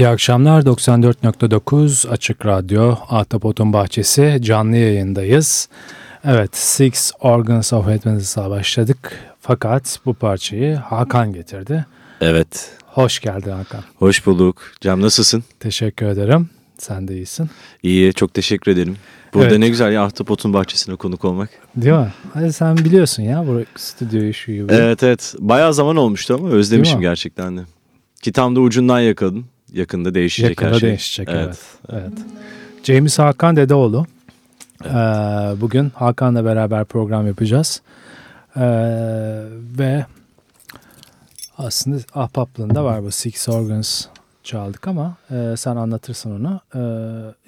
İyi akşamlar 94.9 Açık Radyo Ahtapot'un Bahçesi canlı yayındayız. Evet Six Organs of Adventures'a başladık fakat bu parçayı Hakan getirdi. Evet. Hoş geldin Hakan. Hoş bulduk. Cem nasılsın? Teşekkür ederim. Sen de iyisin. İyi çok teşekkür ederim. Burada Evet. ne güzel ya Ahtapot'un bahçesine konuk olmak. Değil mi? Hadi sen biliyorsun ya bu stüdyoyu şu gibi. Evet evet bayağı zaman olmuştu ama özlemişim gerçekten de. Ki tam da ucundan yakaladım. Yakında değişecek Yakında her şey. değişecek evet. evet. James Hakan Dedeoğlu. Ee, bugün Hakan'la beraber program yapacağız. Ee, ve aslında ahbaplığında var bu Six Organs çaldık ama e, sen anlatırsın onu. Ee,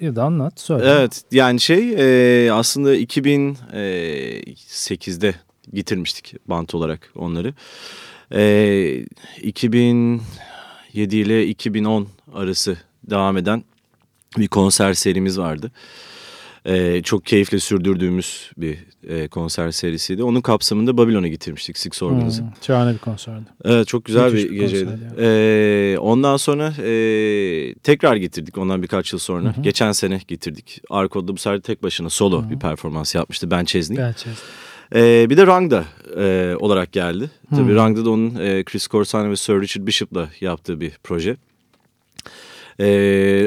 ya da anlat söyle. Evet yani şey e, aslında 2008'de getirmiştik bant olarak onları. E, 2007 ile 2010 arası devam eden bir konser serimiz vardı. E, çok keyifle sürdürdüğümüz bir e, konser serisiydi. Onun kapsamında Babilon'a getirmiştik Six Organs'ı. Hmm, şahane bir konserdi. Evet çok güzel Müthiş bir, bir geceydi. Ee, ondan sonra e, tekrar getirdik ondan birkaç yıl sonra. Hı hı. Geçen sene getirdik. Arko'da bu sefer tek başına solo Hı hı. bir performans yapmıştı Ben Chesney. Gerçekten. Ee, bir de Rangda e, olarak geldi. Hı. Tabii Rangda da onun e, Chris Corsano ve Sir Richard Bishop'la yaptığı bir proje. Ee,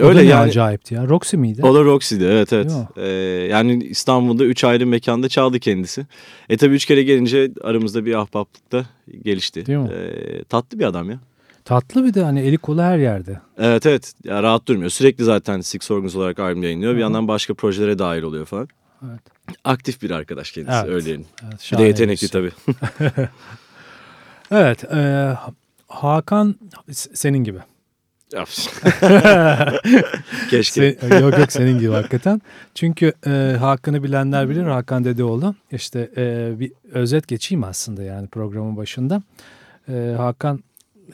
O öyle da ne yani. acayipti ya. Roxy miydi? O da Roxy'di evet evet. Ee, yani İstanbul'da üç ayrı mekanda çaldı kendisi. E tabii üç kere gelince aramızda bir ahbaplık da gelişti. Değil mi? Ee, tatlı bir adam ya. Tatlı bir de hani eli kolu her yerde. Evet evet ya rahat durmuyor. Sürekli zaten Six Organs olarak albüm yayınlıyor. Bir Hı hı. yandan başka projelere dahil oluyor falan. Evet. Aktif bir arkadaş kendisi Evet. öyle diyelim. Evet, Bir de yetenekli tabii. Evet. e, Hakan senin gibi. Keşke. Sen- yok yok senin gibi hakikaten. Çünkü e, Hakan'ı bilenler bilir. Hakan Dedeoğlu. İşte e, bir özet geçeyim aslında yani programın başında. E, Hakan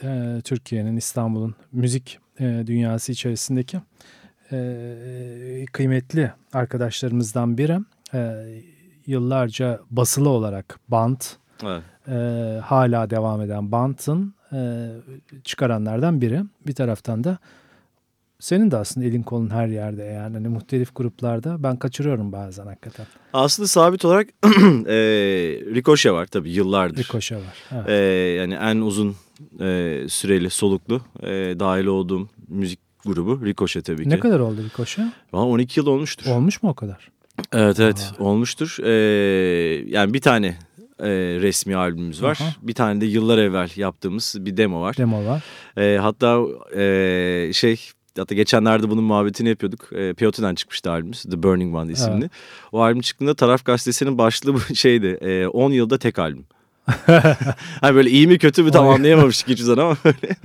e, Türkiye'nin İstanbul'un müzik e, dünyası içerisindeki e, kıymetli arkadaşlarımızdan biri. E, yıllarca basılı olarak band Evet. e, hala devam eden Bant'ın e, çıkaranlardan biri. Bir taraftan da senin de aslında elin kolun her yerde yani hani muhtelif gruplarda ben kaçırıyorum bazen hakikaten. Aslında sabit olarak e, Ricochet var tabii yıllardır. Rikoşa var. Evet. E, yani en uzun e, süreli soluklu e, dahil olduğum müzik grubu Ricochet tabii ki. ne kadar oldu Rikoşa? Valla 12 yıl olmuştur. Olmuş mu o kadar? Evet evet Aa. olmuştur. Ee, yani bir tane e, resmi albümümüz var. Aha. Bir tane de yıllar evvel yaptığımız bir demo var. Demo var. Ee, hatta e, şey hatta geçenlerde bunun muhabbetini yapıyorduk. E, Peyote'den çıkmıştı albümümüz The Burning One isimli. Evet. O albüm çıktığında Taraf Gazetesi'nin başlığı bu şeydi. E, 10 yılda tek albüm. Hani böyle iyi mi kötü mü tam anlayamamıştık hiçbir zaman ama böyle.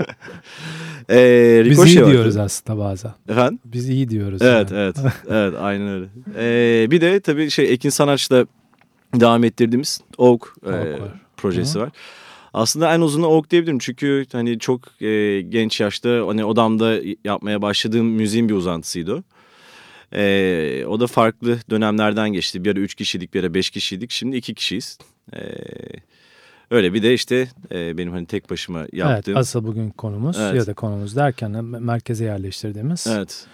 e, Biz iyi vardı. diyoruz aslında bazen. Efendim? Biz iyi diyoruz. Evet yani. evet evet aynen öyle. Ee, bir de tabii şey Ekin Sanaç'la devam ettirdiğimiz Oak, e, var. projesi Hı. var. Aslında en uzunu Oak diyebilirim çünkü hani çok e, genç yaşta hani odamda yapmaya başladığım müziğin bir uzantısıydı o. Ee, o da farklı dönemlerden geçti. Bir ara üç kişiydik, bir ara beş kişiydik. Şimdi iki kişiyiz. Ee, öyle bir de işte e, benim hani tek başıma yaptığım. Evet, asıl bugün konumuz Evet. ya da konumuz derken de merkeze yerleştirdiğimiz. evet.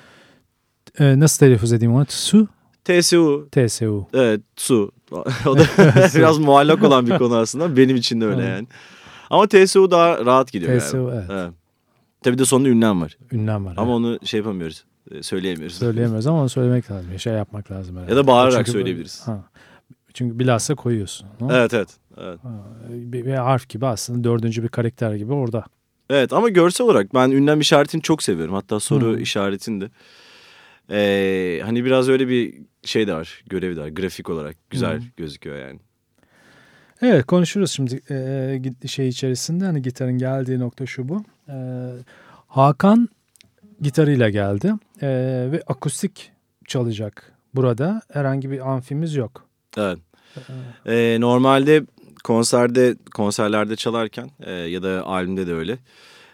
E, nasıl telaffuz edeyim onu? Su, TSU TSU. Evet su. o da biraz muallak olan bir konu aslında. Benim için de öyle Evet. yani. Ama TSU daha rahat gidiyor TSU, yani. evet. evet. Tabii de sonunda ünlem var. Ünlem var. Ama evet. onu şey yapamıyoruz. e, Söyleyemiyoruz. Söyleyemiyoruz ama onu söylemek lazım. Şey yapmak lazım. herhalde. Ya da bağırarak Çünkü- söyleyebiliriz. Ha. Çünkü bilhassa koyuyorsun. Evet evet. Evet. Bir, bir harf gibi aslında dördüncü bir karakter gibi orada. Evet ama görsel olarak ben ünlem işaretini çok seviyorum. Hatta soru Hı. işaretini de. Ee, hani biraz öyle bir şey de var. Görevi de var. Grafik olarak güzel Hı. gözüküyor yani. Evet konuşuruz şimdi e, git- şey içerisinde hani gitarın geldiği nokta şu bu. E, Hakan gitarıyla geldi e, ve akustik çalacak burada. Herhangi bir amfimiz yok. Evet. Ee, normalde konserde konserlerde çalarken e, ya da albümde de öyle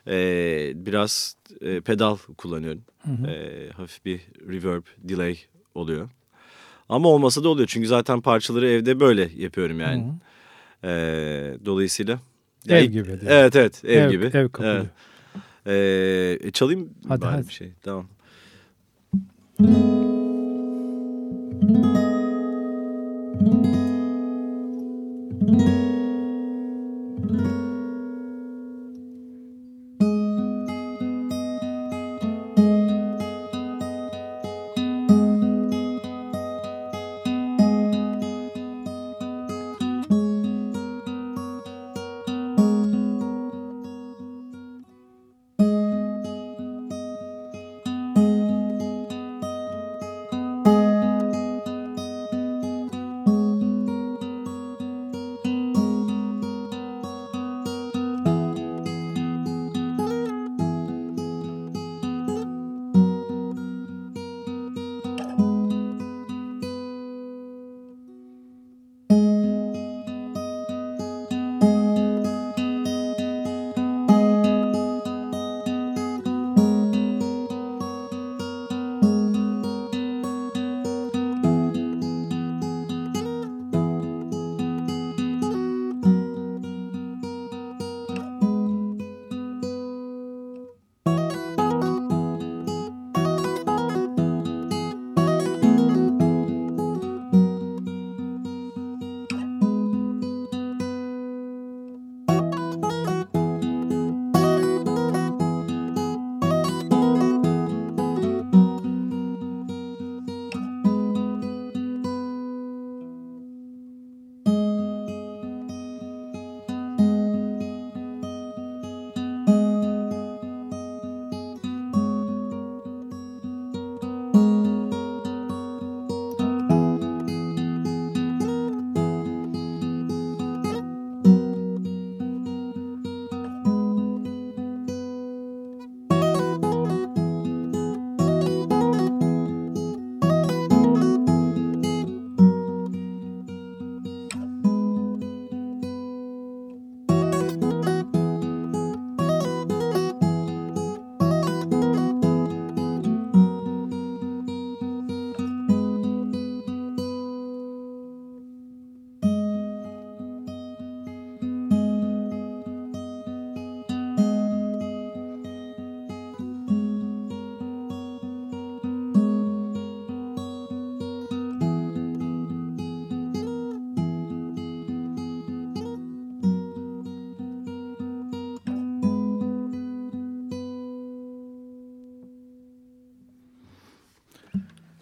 e, biraz e, pedal kullanıyorum. Hı hı. E, hafif bir reverb, delay oluyor. Ama olmasa da oluyor çünkü zaten parçaları evde böyle yapıyorum yani. Hı hı. E, dolayısıyla Ev Ya, gibi. diyor. Evet evet ev, gibi. Ev kapıyor. Evet. Ee, e, çalayım Hadi, bari hadi. bir şey. Tamam.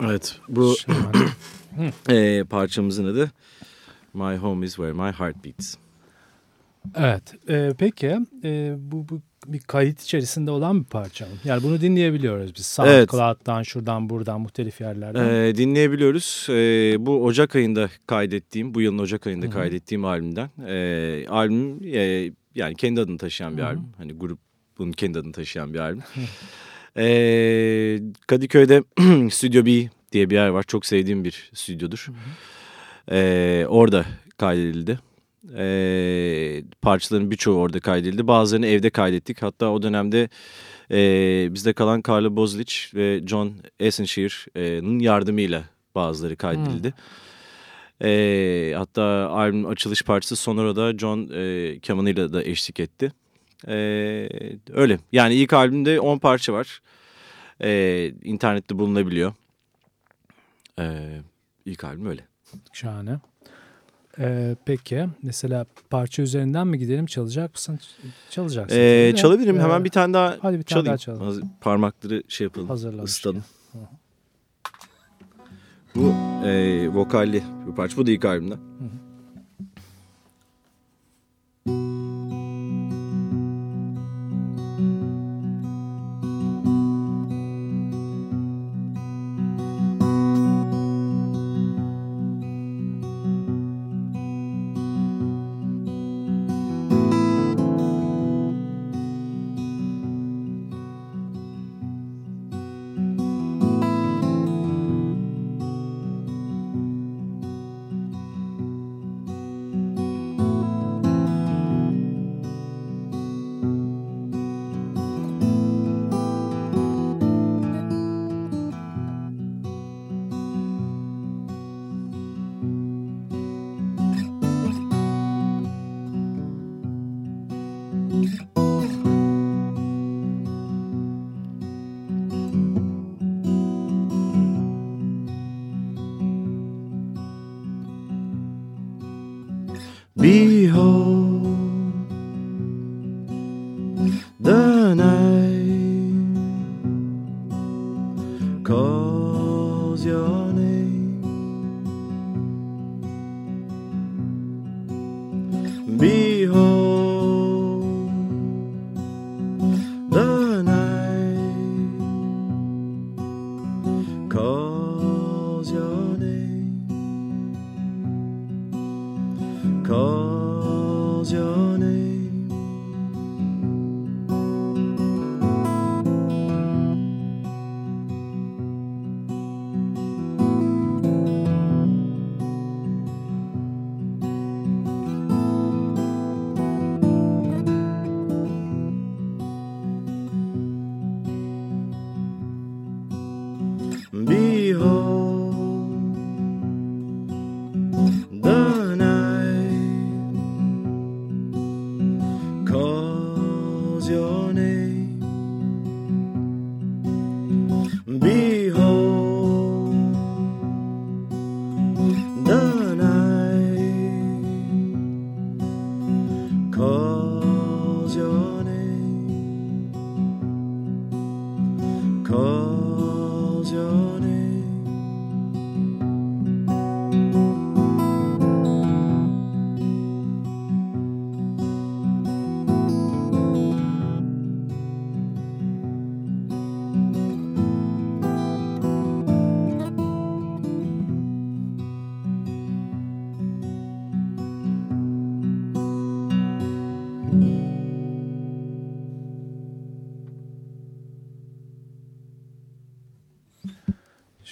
Evet bu e, parçamızın adı My Home is Where My Heart Beats. Evet. e, peki e, bu, bu bir kayıt içerisinde olan bir parça mı? Yani bunu dinleyebiliyoruz biz. SoundCloud'dan, şuradan, buradan, muhtelif yerlerden. E, dinleyebiliyoruz. E, bu Ocak ayında kaydettiğim, bu yılın Ocak ayında Hı hı. kaydettiğim albümden. E, albüm e, yani kendi adını taşıyan bir Hı hı. albüm. Hani grubun kendi adını taşıyan bir albüm. E, Kadıköy'de Studio B diye bir yer var. Çok sevdiğim bir stüdyodur. E, orada kaydedildi. E, parçaların birçoğu orada kaydedildi. Bazılarını evde kaydettik. Hatta o dönemde e, bizde kalan Carlo Bozlic ve John Essenshear'ın yardımıyla bazıları kaydedildi. E, hatta albümün açılış parçası Sonora'da John e, kemanıyla da eşlik etti. E, öyle. Yani ilk albümde 10 parça var. E, internette bulunabiliyor. E, ilk albüm öyle. Şahane. E, peki mesela parça üzerinden mi gidelim? Çalacak mısın? Çalacaksın. E, de. çalabilirim. E, Hemen bir tane daha Hadi bir tane çalayım. daha çalalım. Parmakları şey yapalım. Hazırlamış. ısıtalım. Bu e, vokalli bir parça. Bu da ilk albümden. Behold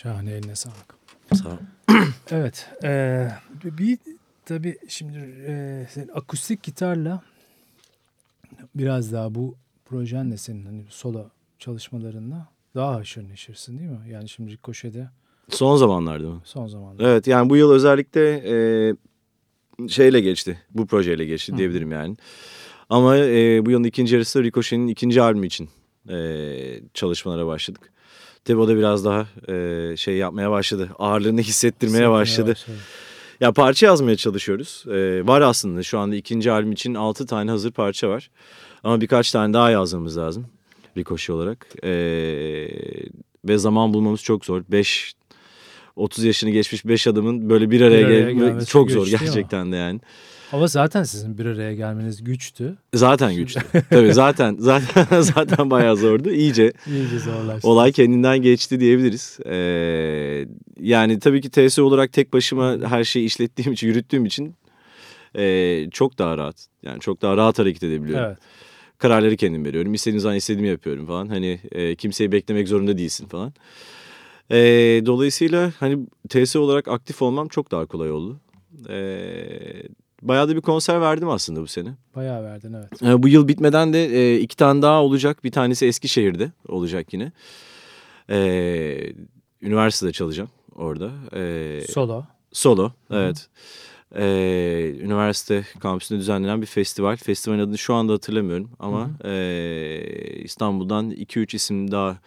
Şahane eline sağlık. Sağ ol. Evet. E, bir tabii şimdi e, senin akustik gitarla biraz daha bu projenle senin hani solo çalışmalarında daha haşır neşirsin değil mi? Yani şimdi Ricochet'de Son zamanlarda mı? son zamanlarda. Evet yani bu yıl özellikle e, şeyle geçti. Bu projeyle geçti Hı. diyebilirim yani. Ama e, bu yılın ikinci yarısı Ricochet'in ikinci albümü için e, çalışmalara başladık. Tabii o da biraz daha e, şey yapmaya başladı. Ağırlığını hissettirmeye Hissetmeye başladı. Ya parça yazmaya çalışıyoruz. E, var aslında şu anda ikinci albüm için altı tane hazır parça var. Ama birkaç tane daha yazmamız lazım. Ricochet olarak. E, ve zaman bulmamız çok zor. 5 30 yaşını geçmiş 5 adamın böyle bir araya, Bir araya gelmesi çok zor gerçekten de yani. Ama zaten sizin bir araya gelmeniz güçtü. Zaten güçlü. Tabii zaten zaten zaten bayağı zordu. İyice İyice zorlaştı. olay kendinden geçti diyebiliriz. Ee, yani tabii ki TS olarak tek başıma her şeyi işlettiğim için, yürüttüğüm için ee, çok daha rahat. Yani çok daha rahat hareket edebiliyorum. Evet. Kararları kendim veriyorum. İstediğim zaman istediğimi yapıyorum falan. Hani e, kimseyi beklemek zorunda değilsin falan. E, dolayısıyla hani TS olarak aktif olmam çok daha kolay oldu. E, bayağı da bir konser verdim aslında bu sene. Bayağı verdin evet. E, bu yıl bitmeden de e, iki tane daha olacak. Bir tanesi Eskişehir'de olacak yine. E, üniversitede çalacağım orada. E, Solo. Solo, evet. Ee, üniversite kampüsünde düzenlenen bir festival. Festivalin adını şu anda hatırlamıyorum ama ee, İstanbul'dan 2-3 isim daha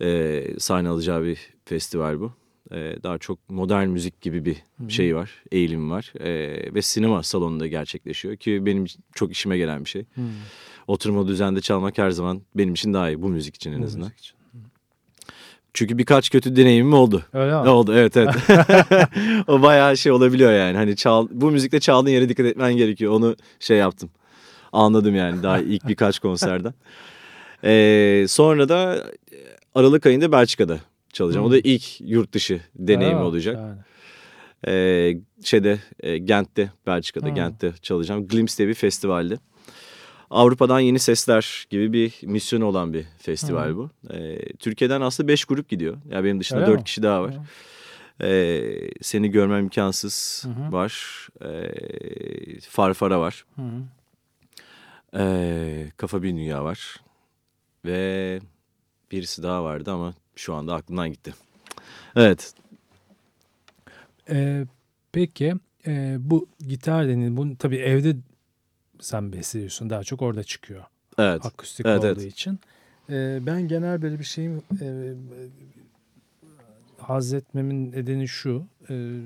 ee, sahne alacağı bir festival bu. Ee, daha çok modern müzik gibi bir şey var, eğilim var. Ee, ve sinema salonunda gerçekleşiyor ki benim çok işime gelen bir şey. Hmm. Oturma düzende çalmak her zaman benim için daha iyi bu müzik için en Bu azından. için. Çünkü birkaç kötü deneyimim oldu. Öyle mi? Oldu? Evet evet. o bayağı şey olabiliyor yani. Hani çal, bu müzikte çaldığın yere dikkat etmen gerekiyor. Onu şey yaptım. Anladım yani daha ilk birkaç konserden. Ee, sonra da Aralık ayında Belçika'da çalacağım. O da ilk yurt dışı deneyim Aa, olacak. Ee, şeyde e, Gent'te, Belçika'da Hmm. Gent'te çalacağım. Glimpse diye bir festivalde. Avrupa'dan yeni sesler gibi bir misyonu olan bir festival Hmm. bu. Ee, Türkiye'den aslında 5 grup gidiyor. Ya yani benim dışında Öyle 4 mi? kişi daha var. Hı. Ee, seni görmem imkansız Hı hı. var. Ee, Farfara var. Hı hı. Ee, Kafa Bir Dünya var. Ve birisi daha vardı ama şu anda aklımdan gitti. Evet. Ee, peki e, bu gitar dediğin bunu tabii evde sen besliyorsun daha çok orada çıkıyor Evet. akustik Evet, olduğu evet. için. Ee, ben genel böyle bir şeyim e, haz etmemin nedeni şu. E,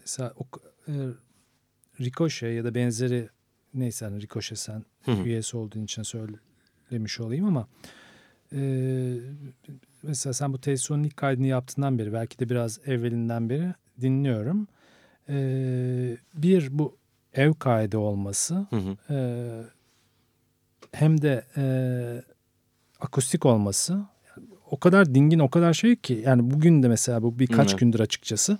mesela o, e, Ricochet ya da benzeri neyse hani Ricochet sen Hı hı. üyesi olduğun için söylemiş olayım ama e, mesela sen bu Teysun'un ilk kaydını yaptığından beri belki de biraz evvelinden beri dinliyorum. E, bir bu ev kaydı olması Hı hı. e, hem de e, akustik olması o kadar dingin o kadar şey ki yani bugün de mesela bu birkaç Evet. gündür açıkçası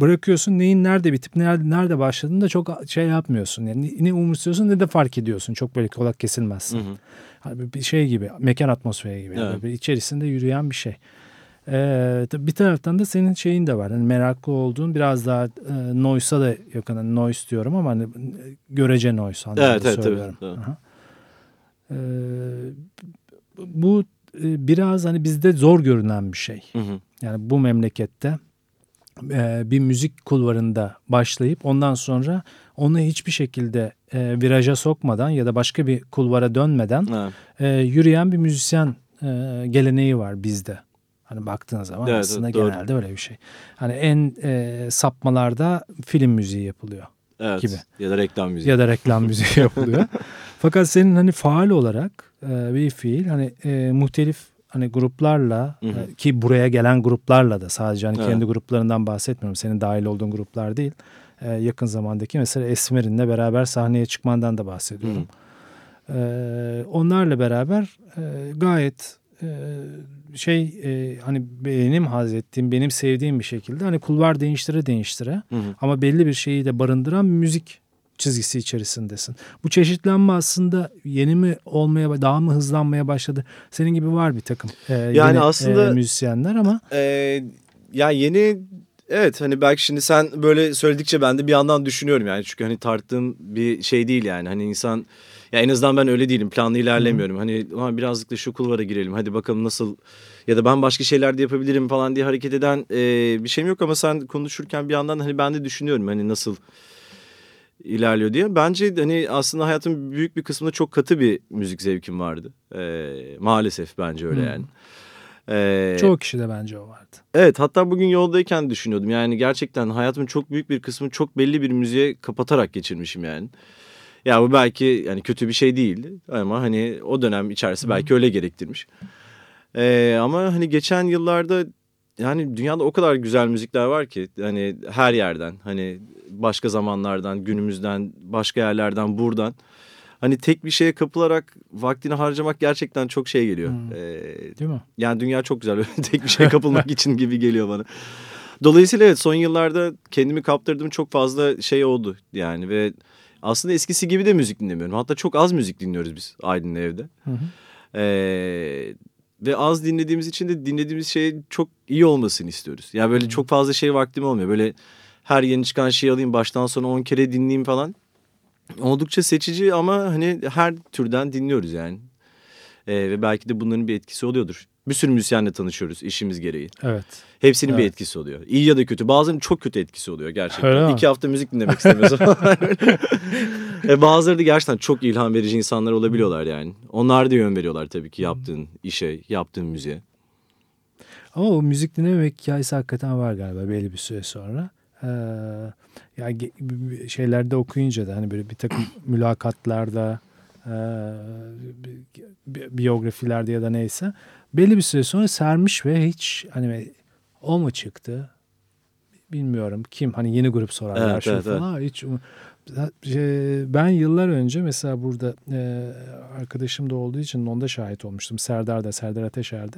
bırakıyorsun neyin nerede bitip nerede, nerede başladığını da çok şey yapmıyorsun. Yani ne umursuyorsun ne de fark ediyorsun. Çok böyle kolak kesilmezsin. Hı hı. Hani bir şey gibi mekan atmosferi gibi. Yani Evet. böyle içerisinde yürüyen bir şey. Ee, bir taraftan da senin şeyin de var. Hani meraklı olduğun biraz daha e, noise'a da yakın. Hani noise diyorum ama hani görece noise anlamında Evet, evet, söylüyorum. Aha. Ee, bu e, biraz hani bizde zor görünen bir şey. Hı hı. Yani bu memlekette bir müzik kulvarında başlayıp ondan sonra onu hiçbir şekilde e, viraja sokmadan ya da başka bir kulvara dönmeden e, yürüyen bir müzisyen e, geleneği var bizde. Hani baktığın zaman Evet, aslında doğru. genelde öyle bir şey. Hani en e, sapmalarda film müziği yapılıyor Evet. Gibi. Ya da reklam müziği. ya da reklam müziği yapılıyor. Fakat senin hani faal olarak e, bir fiil hani e, muhtelif hani gruplarla Hı hı. e, ki buraya gelen gruplarla da sadece hani Evet. kendi gruplarından bahsetmiyorum. Senin dahil olduğun gruplar değil. E, yakın zamandaki mesela Esmer'inle beraber sahneye çıkmandan da bahsediyorum. E, onlarla beraber e, gayet e, şey e, hani benim haz ettiğim, benim sevdiğim bir şekilde hani kulvar değiştire değiştire Hı hı. ama belli bir şeyi de barındıran müzik çizgisi içerisindesin. Bu çeşitlenme aslında yeni mi olmaya daha mı hızlanmaya başladı? Senin gibi var bir takım e, yeni, aslında- e, müzisyenler ama. Ee, ya yeni evet hani belki şimdi sen böyle söyledikçe ben de bir yandan düşünüyorum yani. Çünkü hani tarttığım bir şey değil yani. Hani insan ya en azından ben öyle değilim. Planlı ilerlemiyorum. Hani "Ulan birazcık da şu kulvara girelim. Hadi bakalım nasıl ya da ben başka şeyler de yapabilirim falan diye hareket eden e, bir şeyim yok. Ama sen konuşurken bir yandan hani ben de düşünüyorum. Hani nasıl ilerliyor diye. Bence hani aslında hayatımın büyük bir kısmında çok katı bir müzik zevkim vardı. Ee, maalesef bence öyle Hı. yani. Ee, çoğu kişide bence o vardı. Evet hatta bugün yoldayken düşünüyordum. Yani gerçekten hayatımın çok büyük bir kısmını çok belli bir müziğe kapatarak geçirmişim yani. Ya bu belki yani kötü bir şey değil ama hani o dönem içerisinde belki öyle gerektirmiş. Ee, ama hani geçen yıllarda yani dünyada o kadar güzel müzikler var ki hani her yerden hani başka zamanlardan günümüzden başka yerlerden buradan hani tek bir şeye kapılarak vaktini harcamak gerçekten çok şey geliyor. Hmm. Ee, Değil mi? yani dünya çok güzel. Tek bir şeye kapılmak için gibi geliyor bana. Dolayısıyla evet son yıllarda kendimi kaptırdığım çok fazla şey oldu yani ve aslında eskisi gibi de müzik dinlemiyorum. Hatta çok az müzik dinliyoruz biz Aydın'ın evde. Hı hı. Ee, ve az dinlediğimiz için de dinlediğimiz şey çok iyi olmasını istiyoruz. Yani böyle çok fazla şey vaktim olmuyor. Böyle her yeni çıkan şeyi alayım baştan sona 10 kere dinleyeyim falan. Oldukça seçici ama hani her türden dinliyoruz yani. Ee, ve belki de bunların bir etkisi oluyordur. Bir sürü müzisyenle tanışıyoruz işimiz gereği. Evet. Hepsinin bir Evet. etkisi oluyor. İyi ya da kötü. Bazılarının çok kötü etkisi oluyor gerçekten. Öyle mi? İki hafta müzik dinlemek istemiyorsun. e bazıları da gerçekten çok ilham verici insanlar olabiliyorlar yani. Onlar da yön veriyorlar tabii ki yaptığın işe, yaptığın müziğe. Ama o müzik dinlememek hikayesi hakikaten var galiba belli bir süre sonra. Ee, yani şeylerde okuyunca da hani böyle bir takım mülakatlarda e, bi- bi- biyografilerde ya da neyse belli bir süre sonra sermiş ve hiç hani o mu çıktı? Bilmiyorum. Kim? Hani yeni grup sorarlar Evet, şu evet, falan. Hiç um- Şey, ben yıllar önce mesela burada e, arkadaşım da olduğu için onda şahit olmuştum. Serdar da Serdar Ateşer'de.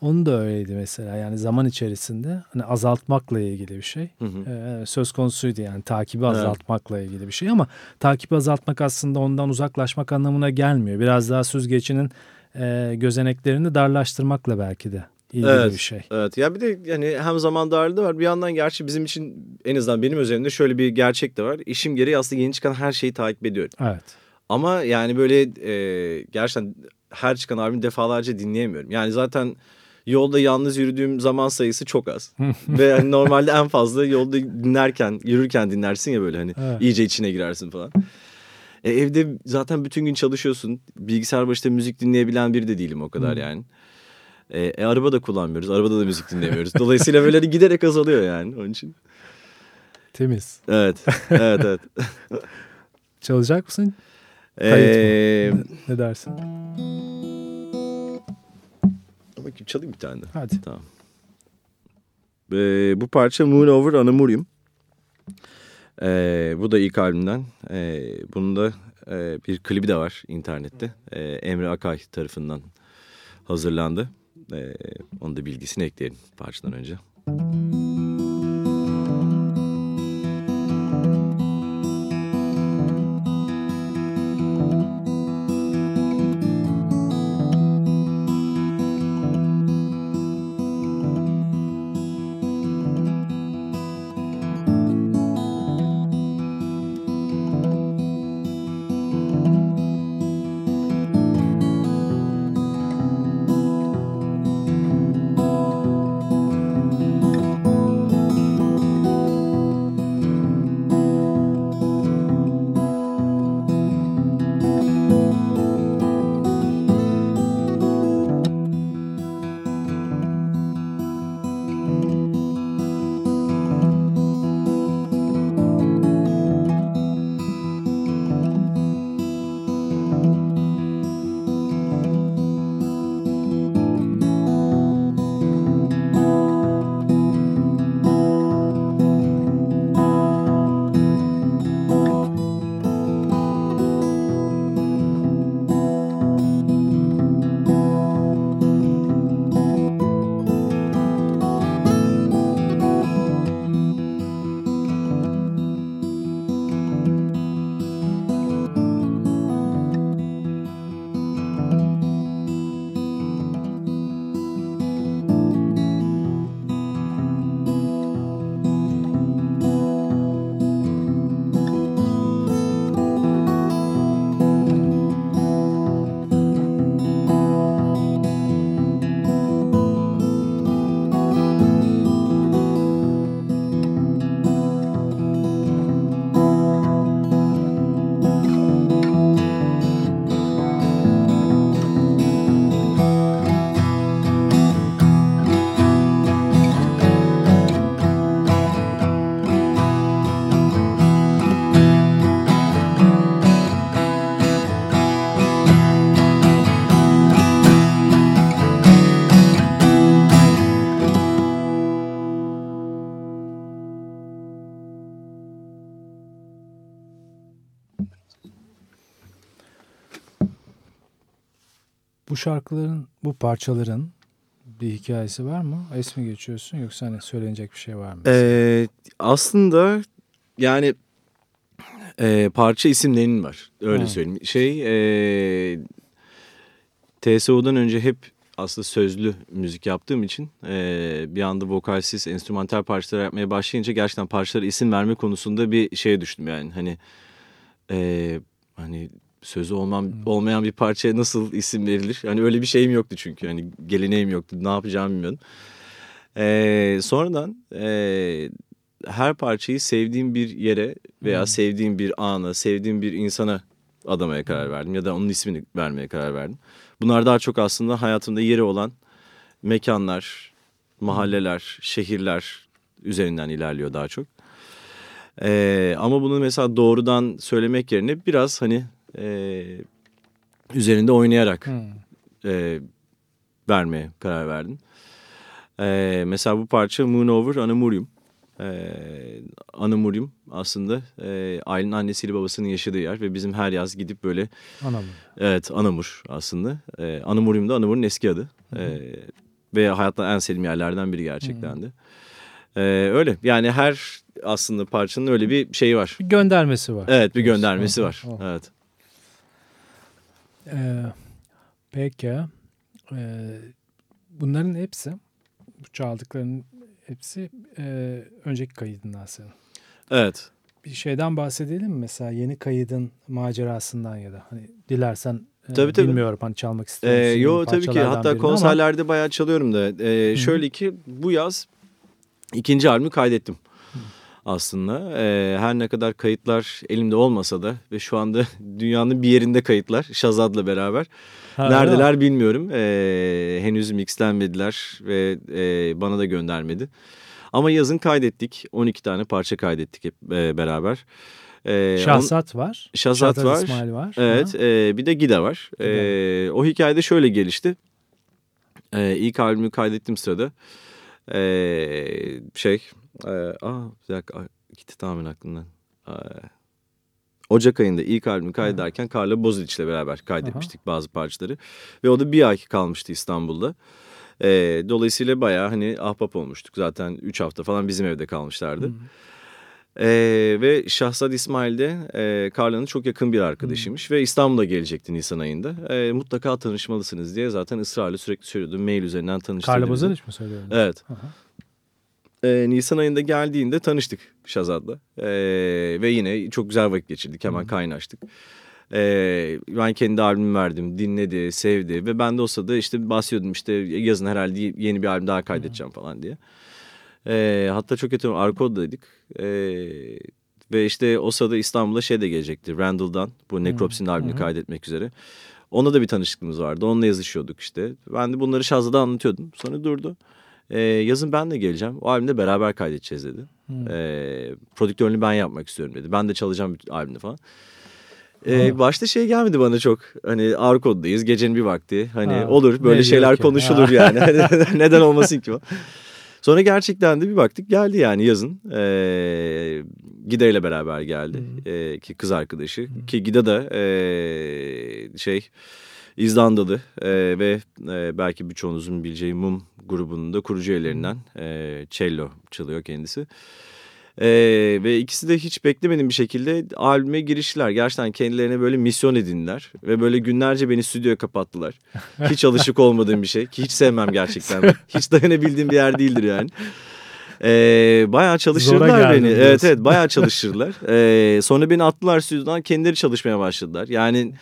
Onun da öyleydi mesela. Yani zaman içerisinde hani azaltmakla ilgili bir şey. Hı hı. Ee, söz konusuydu yani. Takibi Evet. azaltmakla ilgili bir şey. Ama takibi azaltmak aslında ondan uzaklaşmak anlamına gelmiyor. Biraz daha süzgecinin e, gözeneklerini darlaştırmakla belki de ilgili Evet. bir şey. Evet ya bir de yani hem zaman darlığı var bir yandan gerçi bizim için en azından benim üzerimde şöyle bir gerçek de var. İşim gereği aslında yeni çıkan her şeyi takip ediyorum. Evet. Ama yani böyle e, gerçekten her çıkan albümü defalarca dinleyemiyorum. Yani zaten yolda yalnız yürüdüğüm zaman sayısı çok az. Ve hani normalde en fazla yolda dinlerken, yürürken dinlersin ya böyle hani Evet. iyice içine girersin falan. E, evde zaten bütün gün çalışıyorsun. Bilgisayar başında müzik dinleyebilen biri de değilim o kadar Hı. yani. E, e, araba da kullanmıyoruz. Arabada da müzik dinlemiyoruz. Dolayısıyla böyle hani giderek azalıyor yani onun için. Temiz. Evet, evet, evet. Çalacak mısın? Kayıt Ee, Ne dersin? bakayım çalayım bir tane. Hadi. Tamam. Ee, bu parça Moon Over Anamurium. Ee, bu da ilk albümden. Ee, bunun da e, bir klibi de var internette. Ee, Emre Akay tarafından hazırlandı. Ee, onun da bilgisini ekleyelim parçadan önce. Bu şarkıların, bu parçaların bir hikayesi var mı? Es mi geçiyorsun yoksa hani söylenecek bir şey var mı? Ee, aslında yani e, parça isimlerinin var. Öyle Ha. söyleyeyim. Şey e, TSO'dan önce hep aslında sözlü müzik yaptığım için e, bir anda vokalsiz, enstrümantal parçalar yapmaya başlayınca gerçekten parçalara isim verme konusunda bir şeye düştüm yani. Hani e, hani sözü olmam, olmayan bir parçaya nasıl isim verilir? Hani öyle bir şeyim yoktu çünkü. Hani geleneğim yoktu. Ne yapacağımı bilmiyordum. Ee, sonradan e, her parçayı sevdiğim bir yere veya Hmm. sevdiğim bir ana, sevdiğim bir insana adamaya karar verdim. Ya da onun ismini vermeye karar verdim. Bunlar daha çok aslında hayatımda yeri olan mekanlar, mahalleler, şehirler üzerinden ilerliyor daha çok. Ee, ama bunu mesela doğrudan söylemek yerine biraz hani e, üzerinde oynayarak Hmm. e, vermeye karar verdim. E, mesela bu parça Moon Over Anamurium. E, Anamurium aslında e, ailenin annesiyle babasının yaşadığı yer ve bizim her yaz gidip böyle Anam. evet Anamur aslında. E, Anamurium da Anamur'un eski adı. E, ve hayatta en sevdiğim yerlerden biri gerçekten de. E, öyle yani her aslında parçanın öyle bir şeyi var. Bir göndermesi var. Evet bir göndermesi var. Evet. Ee, peki. Ee, bunların hepsi, bu çaldıkların hepsi e, önceki kaydından senin. Evet. Bir şeyden bahsedelim mi? Mesela yeni kaydın macerasından ya da hani dilersen e, Tabii, tabii. bilmiyorum hani çalmak Ee, istiyor musun? yo tabii ki hatta birini ama- konserlerde bayağı çalıyorum da. Ee, şöyle ki bu yaz ikinci albümü kaydettim aslında. Ee, her ne kadar kayıtlar elimde olmasa da ve şu anda dünyanın bir yerinde kayıtlar Şazad'la beraber. Ha? Neredeler bilmiyorum. Ee, henüz mixlenmediler ve e, bana da göndermedi. Ama yazın kaydettik. 12 tane parça kaydettik hep e, beraber. E, Şahsat var. Şahsat, Şahsat var. İsmail var. Evet e, bir de Gida var. E, o hikayede şöyle gelişti. E, ilk albümü kaydettiğim sırada e, şey... E, aa, bir dakika gitti tamamen aklımdan. E, Ocak ayında ilk albümü kaydederken Carla Bozic ile beraber kaydetmiştik Aha. bazı parçaları. Ve o da bir ay kalmıştı İstanbul'da. E, dolayısıyla bayağı hani ahbap olmuştuk. Zaten 3 hafta falan bizim evde kalmışlardı. Hı. E, ve Şahzad İsmail de e, Carla'nın çok yakın bir arkadaşıymış. Hı. Ve İstanbul'a gelecekti Nisan ayında. E, mutlaka tanışmalısınız diye zaten ısrarla sürekli söylüyordu. Mail üzerinden tanıştırdı. Carla Bozic mi söylüyordu? Evet. Aha e, Nisan ayında geldiğinde tanıştık Şazad'la. E, ve yine çok güzel vakit geçirdik. Hemen kaynaştık. E, ben kendi albümümü verdim. Dinledi, sevdi. Ve ben de o sırada işte bahsediyordum işte yazın herhalde yeni bir albüm daha kaydedeceğim falan diye. E, hatta çok kötü Arkod'daydık. E, ve işte o sırada İstanbul'a şey de gelecekti. Randall'dan bu Necropsy'nin albümünü kaydetmek üzere. Ona da bir tanışıklığımız vardı. Onunla yazışıyorduk işte. Ben de bunları Şazlı'da anlatıyordum. Sonra durdu. E, yazın ben de geleceğim. O albümde beraber kaydedeceğiz dedi. Hmm. E, prodüktörünü ben yapmak istiyorum dedi. Ben de çalacağım albümde falan. Ee, başta şey gelmedi bana çok. Hani Arkod'dayız gecenin bir vakti. Hani ha, olur böyle şeyler ki? konuşulur ha. yani. Neden olmasın ki o. Sonra gerçekten de bir baktık geldi yani yazın. Ee, Gida ile beraber geldi. Ee, ki kız arkadaşı. Hmm. Ki Gida da ee, şey İzlandalı e, ve e, belki birçoğunuzun bileceği Mum grubunun da kurucu üyelerinden e, cello çalıyor kendisi. E, ve ikisi de hiç beklemediğim bir şekilde albüme girişler. Gerçekten kendilerine böyle misyon edindiler. Ve böyle günlerce beni stüdyoya kapattılar. Hiç alışık olmadığım bir şey. Ki hiç sevmem gerçekten. Hiç dayanabildiğim bir yer değildir yani. Ee, bayağı çalıştırdılar beni. Diyorsun. Evet evet bayağı çalıştırdılar. Ee, sonra beni attılar stüdyodan kendileri çalışmaya başladılar. Yani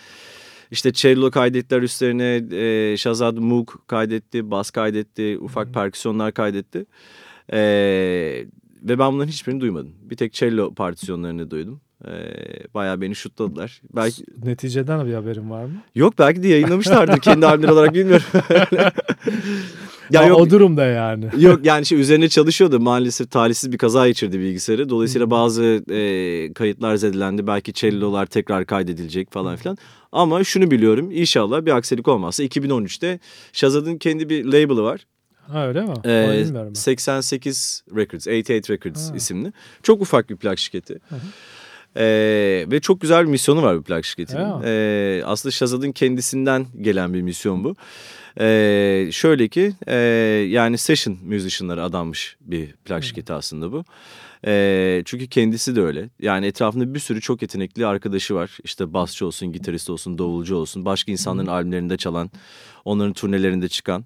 işte cello kaydettiler üstlerine e, Shazad Moog kaydetti, bas kaydetti, ufak hmm. perküsyonlar kaydetti. E, ve ben bunların hiçbirini duymadım. Bir tek cello partisyonlarını duydum. E, bayağı beni şutladılar. Belki... Neticeden bir haberin var mı? Yok belki de yayınlamışlardır kendi albümleri olarak bilmiyorum. ya yok, o durumda yani. Yok yani şey üzerine çalışıyordu. Maalesef talihsiz bir kaza geçirdi bilgisayarı. Dolayısıyla bazı e, kayıtlar zedilendi. Belki cellolar tekrar kaydedilecek falan filan. Ama şunu biliyorum inşallah bir aksilik olmazsa 2013'te Shazad'ın kendi bir label'ı var. Ha öyle mi? Ee, 88 Records, 88 Records ha. isimli. Çok ufak bir plak şirketi. Hı hı. Ee, ve çok güzel bir misyonu var bu plak şirketinin. Ee, aslında Shazad'ın kendisinden gelen bir misyon bu. Ee, şöyle ki e, yani session musicianlara adanmış bir plak şirketi aslında bu. E, çünkü kendisi de öyle. Yani etrafında bir sürü çok yetenekli arkadaşı var. İşte basçı olsun, gitarist olsun, davulcu olsun. Başka insanların hmm. albümlerinde çalan, onların turnelerinde çıkan.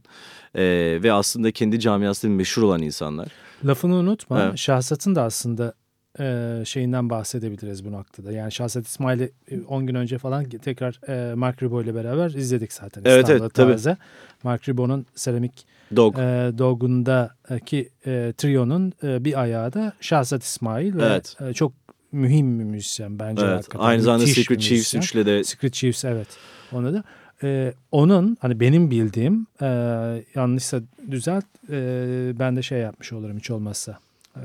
E, ve aslında kendi camiasında meşhur olan insanlar. Lafını unutma. Evet. Şahsat'ın da aslında e, şeyinden bahsedebiliriz bu noktada. Yani Şahsat İsmail'i 10 e, gün önce falan tekrar e, Mark Ribot ile beraber izledik zaten. Evet evet tabii. Mark Ribot'un seramik Dog. E, Dog'undaki e, trionun e, bir ayağı da Şahsat İsmail ve evet. e, çok mühim bir müzisyen bence. Evet. Aynı zamanda Secret Chiefs üçle de. Secret Chiefs evet. Onu da. Ee, onun hani benim bildiğim e, yanlışsa düzelt e, ben de şey yapmış olurum hiç olmazsa. E,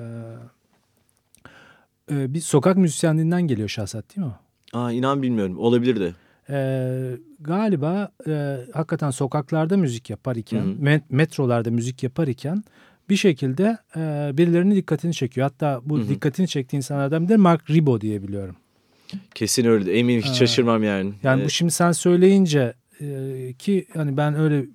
e, bir sokak müzisyenliğinden geliyor Şahsat değil mi? Aa, inan bilmiyorum olabilir de. E, galiba e, hakikaten sokaklarda müzik yapar iken, met metrolarda müzik yapar iken bir şekilde e, birilerinin dikkatini çekiyor. Hatta bu hı hı. dikkatini çektiği insanlardan biri Mark Ribot diye biliyorum. Kesin öyle. Eminim hiç şaşırmam yani. Yani bu şimdi sen söyleyince ki hani ben öyle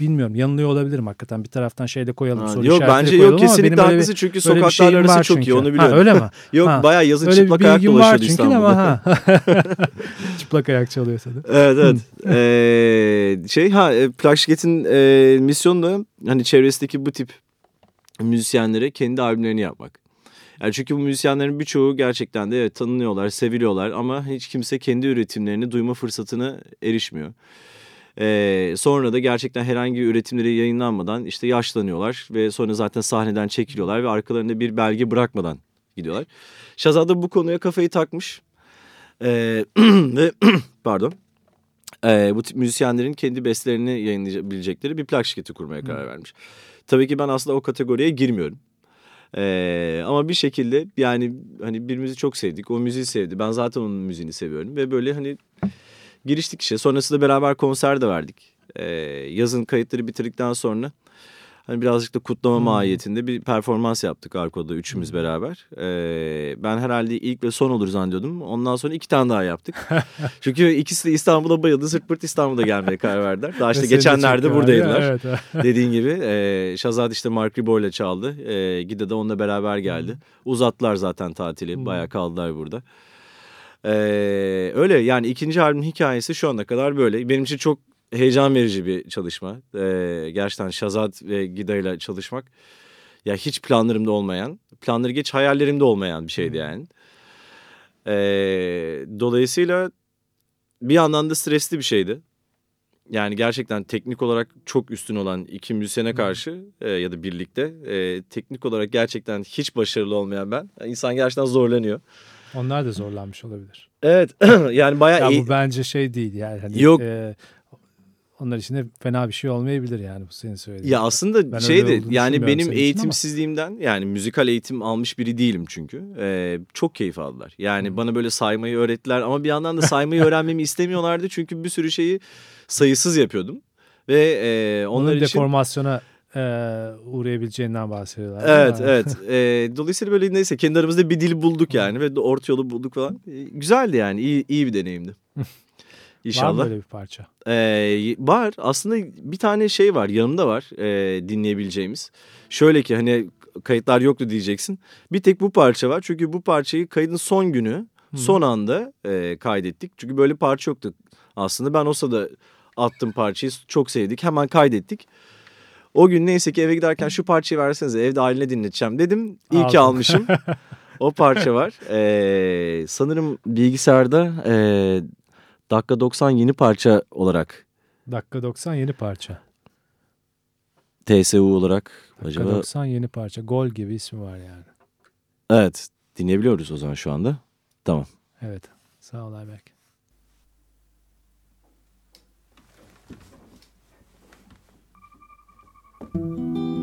bilmiyorum yanılıyor olabilirim hakikaten bir taraftan şeyde koyalım ha, soru yok bence yok kesinlikle haklısın çünkü sokaklar arası çok çünkü. iyi onu biliyorum. Ha, öyle mi? yok ha, bayağı yazın çıplak ayak dolaşıyordu İstanbul'da. Ama, ha. çıplak ayak çalıyorsa da. Evet evet. ee, şey ha e, plak şirketin e, misyonu da hani çevresindeki bu tip müzisyenlere kendi albümlerini yapmak. Yani çünkü bu müzisyenlerin birçoğu gerçekten de evet, tanınıyorlar, seviliyorlar ama hiç kimse kendi üretimlerini duyma fırsatına erişmiyor. Ee, sonra da gerçekten herhangi bir üretimleri yayınlanmadan işte yaşlanıyorlar ve sonra zaten sahneden çekiliyorlar ve arkalarında bir belge bırakmadan gidiyorlar. Şazada bu konuya kafayı takmış ee, ve pardon ee, bu tip müzisyenlerin kendi bestelerini yayınlayabilecekleri bir plak şirketi kurmaya karar vermiş. Tabii ki ben aslında o kategoriye girmiyorum. Ee, ama bir şekilde yani hani birbirimizi çok sevdik. O müziği sevdi. Ben zaten onun müziğini seviyorum. Ve böyle hani giriştik işte. Sonrasında beraber konser de verdik. Ee, yazın kayıtları bitirdikten sonra hani birazcık da kutlama Hmm. mahiyetinde bir performans yaptık Arko'da üçümüz Hmm. beraber. Ee, ben herhalde ilk ve son olur zannediyordum. Ondan sonra iki tane daha yaptık. Çünkü ikisi de İstanbul'a bayıldı. Sırt pırt İstanbul'a gelmeye karar verdiler. Daha işte geçenlerde buradaydılar. Evet, evet. Dediğin gibi e, Şazad işte Mark Ribot ile çaldı. E, Gide de onunla beraber geldi. Uzattılar zaten tatili. Hmm. Bayağı kaldılar burada. E, öyle yani ikinci albümün hikayesi şu ana kadar böyle. Benim için çok heyecan verici bir çalışma. E, gerçekten Şazad ve Gide ile çalışmak. Ya hiç planlarımda olmayan, planları geç hayallerimde olmayan bir şeydi yani. E, dolayısıyla bir yandan da stresli bir şeydi. Yani gerçekten teknik olarak çok üstün olan iki müzisyene karşı e, ya da birlikte e, teknik olarak gerçekten hiç başarılı olmayan ben. insan gerçekten zorlanıyor. Onlar da zorlanmış olabilir. Evet yani bayağı Ya bu bence şey değil yani. Hani, Yok. e, onlar için de fena bir şey olmayabilir yani bu senin söylediğin. Ya aslında Ben şeydi yani benim için ama. eğitimsizliğimden yani müzikal eğitim almış biri değilim çünkü. E, çok keyif aldılar. Yani bana böyle saymayı öğrettiler ama bir yandan da saymayı öğrenmemi istemiyorlardı. Çünkü bir sürü şeyi sayısız yapıyordum. Ve e, onlar Onun için... deformasyona e, uğrayabileceğinden bahsediyorlar. Evet evet. Ee, dolayısıyla böyle neyse kendi aramızda bir dil bulduk yani ve orta yolu bulduk falan. Ee, güzeldi yani iyi, iyi bir deneyimdi. Var mı İnşallah. böyle bir parça? Ee, var aslında bir tane şey var yanımda var e, dinleyebileceğimiz. Şöyle ki hani kayıtlar yoktu diyeceksin. Bir tek bu parça var çünkü bu parçayı kaydın son günü son anda e, kaydettik. Çünkü böyle parça yoktu aslında ben o sırada attım parçayı çok sevdik hemen kaydettik. O gün neyse ki eve giderken şu parçayı versenize evde ailene dinleteceğim dedim. İyi ki Aldın. almışım. o parça var. Ee, sanırım bilgisayarda e, dakika 90 yeni parça olarak Dakika 90 yeni parça. TSU olarak Dakika acaba 90 yeni parça. Gol gibi ismi var yani. evet dinleyebiliyoruz o zaman şu anda. Tamam. Evet. Sağ ol Ayberk. I'm miles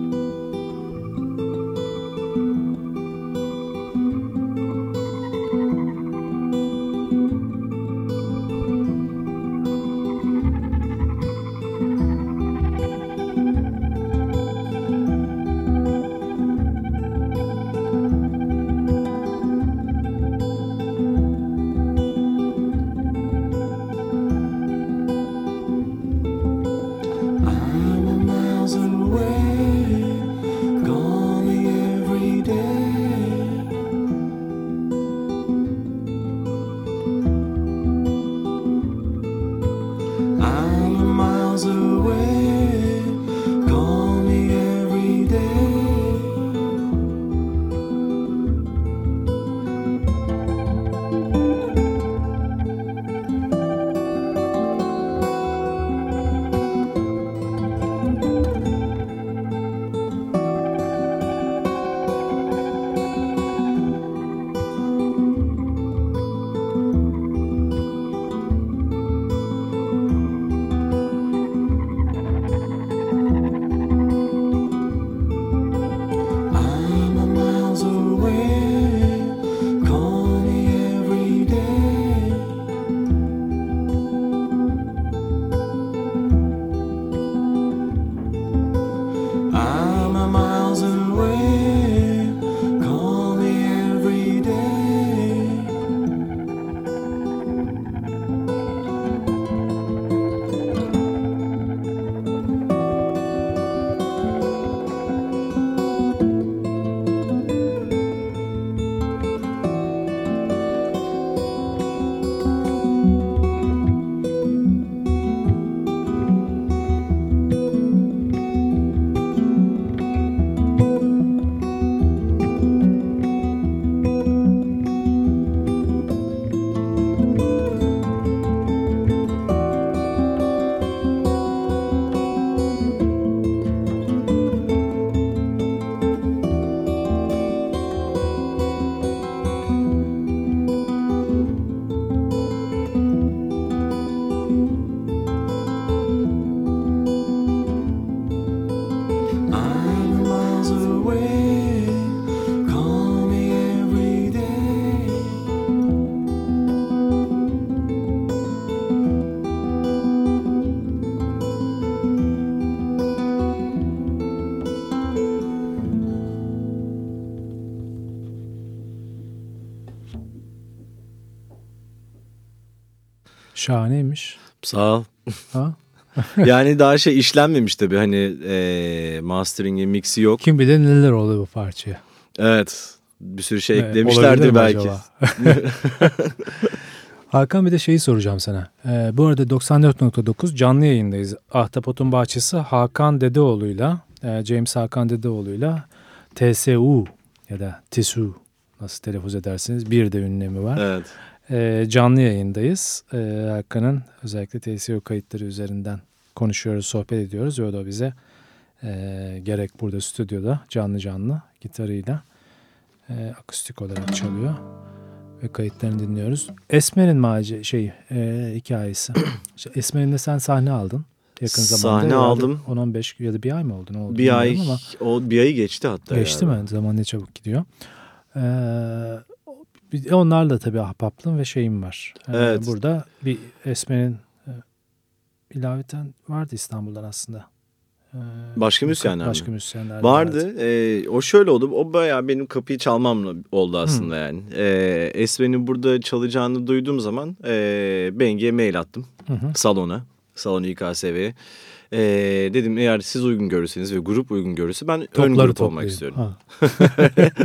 Şahaneymiş. Sağ ol. Ha? yani daha şey işlenmemiş tabii hani e, mastering'i, mixi yok. Kim bilir neler oldu bu parçaya. Evet. Bir sürü şey olabilir eklemişlerdir mi belki. Hakan bir de şeyi soracağım sana. Ee, bu arada 94.9 canlı yayındayız. Ahtapot'un bahçesi Hakan Dedeoğlu'yla, e, James Hakan Dedeoğlu'yla TSU ya da TSU nasıl telaffuz edersiniz bir de ünlemi var. Evet. Ee, canlı yayındayız. Ee, Hakan'ın özellikle TSU kayıtları üzerinden konuşuyoruz, sohbet ediyoruz. Ve o da bize e, gerek burada stüdyoda canlı canlı gitarıyla e, akustik olarak çalıyor. Ve kayıtlarını dinliyoruz. Esmer'in mace şey e, hikayesi. Esmer'in de sen sahne aldın. Yakın zamanda. Sahne aldım. 10-15 ya da bir ay mı oldu? Ne oldu Bir ay, ama o bir ayı geçti hatta. Geçti yani. mi? Zaman ne çabuk gidiyor. Ee, bir- onlarla tabii ahbaplığım ve şeyim var. Ee, Evet. Burada bir Esmer'in e, ilaveten vardı İstanbul'dan aslında. Ee, Başka müzisyenler mi? Başka müzisyenler de Vardı. E, o şöyle oldu. O bayağı benim kapıyı çalmamla oldu aslında yani. E, Esmen'in burada çalacağını duyduğum zaman e, Bengi'ye mail attım. Hı hı. Salona. Salon İKSV'ye. E, dedim eğer siz uygun görürseniz ve grup uygun görürse ben ön Topları grup olmak toplayın. istiyorum.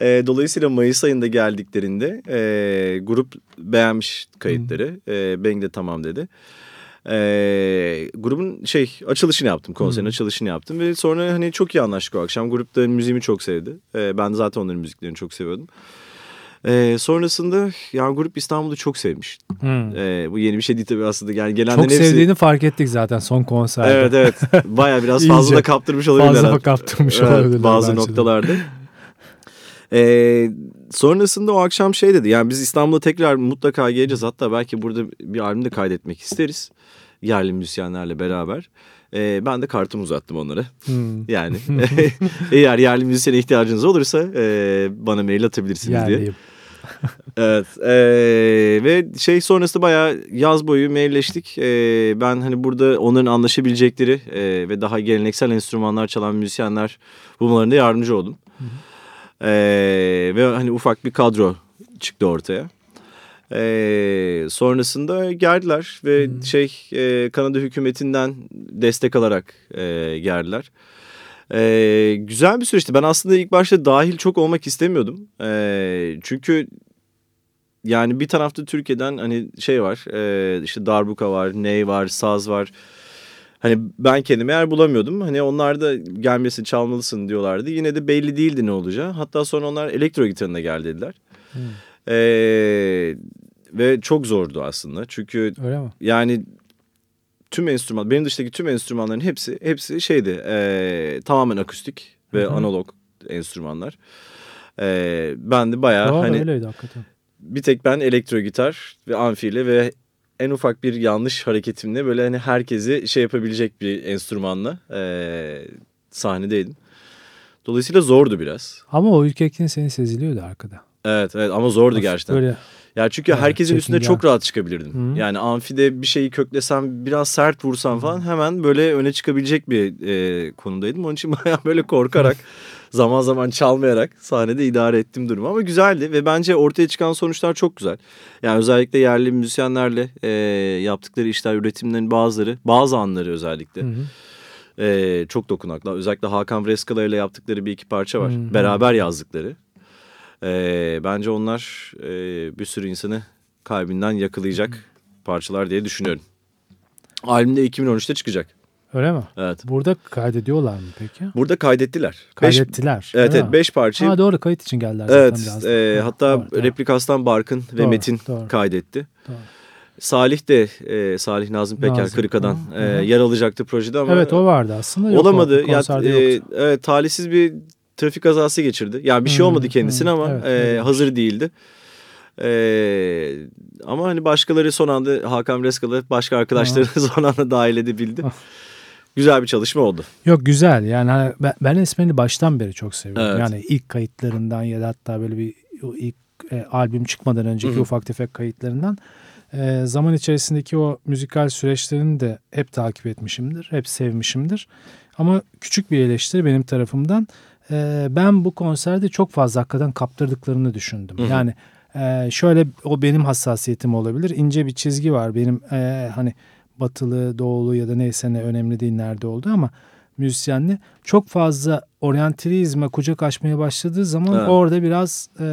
E, dolayısıyla Mayıs ayında geldiklerinde e, grup beğenmiş kayıtları. E, Beng de tamam dedi. E, grubun şey açılışını yaptım. Konserin açılışını yaptım. Ve sonra hani çok iyi anlaştık o akşam. Grupta müziğimi çok sevdi. E, ben zaten onların müziklerini çok seviyordum. E, sonrasında yani grup İstanbul'u çok sevmiş. Hmm. E, bu yeni bir şey değil tabii aslında. Yani gelenlerin Çok hepsi... sevdiğini fark ettik zaten son konserde. Evet evet. Baya biraz fazla da kaptırmış olabilirler. Fazla kaptırmış Evet, olabilirler Bazı noktalarda. Ee, sonrasında o akşam şey dedi. Yani biz İstanbul'a tekrar mutlaka geleceğiz. Hatta belki burada bir albüm de kaydetmek isteriz. Yerli müzisyenlerle beraber. Ee, ben de kartımı uzattım onlara. Hmm. Yani eğer yerli müzisyene ihtiyacınız olursa e, bana mail atabilirsiniz diye. Yerliyim. Evet ee, ve şey sonrasında bayağı yaz boyu mailleştik. Ee, ben hani burada onların anlaşabilecekleri e, ve daha geleneksel enstrümanlar çalan müzisyenler bulmalarında yardımcı oldum. Ee, ve hani ufak bir kadro çıktı ortaya. Ee, sonrasında geldiler ve şey e, Kanada hükümetinden destek alarak e, geldiler. Ee, güzel bir süreçti. Ben aslında ilk başta dahil çok olmak istemiyordum. Ee, çünkü yani bir tarafta Türkiye'den hani şey var e, işte darbuka var, ney var, saz var. Hani ben kendimi yer bulamıyordum. Hani onlar da gelmesi çalmalısın diyorlardı. Yine de belli değildi ne olacağı. Hatta sonra onlar elektro gitarına gel dediler. Ee, ve çok zordu aslında. Çünkü Öyle mi? yani tüm enstrüman, benim dışındaki tüm enstrümanların hepsi hepsi şeydi. e, tamamen akustik ve Hı hı. analog enstrümanlar. E, ben de bayağı Doğru hani öyleydi hakikaten. bir tek ben elektro gitar ve amfiyle ve en ufak bir yanlış hareketimle böyle hani herkesi şey yapabilecek bir enstrümanla e, sahnedeydim. Dolayısıyla zordu biraz. Ama o ürkekliğin seni seziliyordu arkada. Evet evet ama zordu gerçekten. Böyle Ya çünkü Evet, herkesin üstüne çekingen. çok rahat çıkabilirdim. Hı. Yani amfide bir şeyi köklesem biraz sert vursam falan hemen böyle öne çıkabilecek bir e, konumdaydım. Onun için bayağı böyle korkarak zaman zaman çalmayarak sahnede idare ettim durumu. Ama güzeldi ve bence ortaya çıkan sonuçlar çok güzel. Yani özellikle yerli müzisyenlerle e, yaptıkları işler, üretimlerin bazıları, bazı anları özellikle Hı hı. e, çok dokunaklı. Özellikle Hakan Vreskala ile yaptıkları bir iki parça var. Hı hı. Beraber yazdıkları. E, bence onlar e, bir sürü insanı kalbinden yakalayacak parçalar diye düşünüyorum. Albüm de 2013'te çıkacak. Öyle mi? Evet. Burada kaydediyorlar mı peki? Burada kaydettiler. Beş, Kaydettiler. evet öyle evet mi? 5 parça. Ha, doğru kayıt için geldiler zaten Evet, biraz. e, Ha, hatta doğru, Replikas'tan Barkın ve Doğru, Metin doğru. kaydetti. doğru. Salih de e, Salih Nazım Peker Nazım, Kırıka'dan hı, e, hı. yer alacaktı projede ama Evet o vardı aslında. Yok, olamadı. O, Ya, konserde e, yoktu. evet, talihsiz bir trafik kazası geçirdi. Yani bir şey Hı, olmadı kendisine hı, ama evet, e, öyleymiş. hazır değildi. E, ama hani başkaları son anda Hakan Reskalı başka arkadaşlarını son anda dahil edebildi. Ah. Güzel bir çalışma oldu. Yok güzel yani hani ben, ben Esmer'i baştan beri çok seviyorum. Evet. Yani ilk kayıtlarından ya da hatta böyle bir ilk e, albüm çıkmadan önceki Hı hı. ufak tefek kayıtlarından e, zaman içerisindeki o müzikal süreçlerini de hep takip etmişimdir. Hep sevmişimdir. Ama küçük bir eleştiri benim tarafımdan e, ben bu konserde çok fazla hakikaten kaptırdıklarını düşündüm. Hı hı. Yani e, şöyle o benim hassasiyetim olabilir. İnce bir çizgi var benim e, hani batılı, doğulu ya da neyse ne önemli değil nerede olduğu ama müzisyenli çok fazla oryantalizme kucak açmaya başladığı zaman Evet. orada biraz e,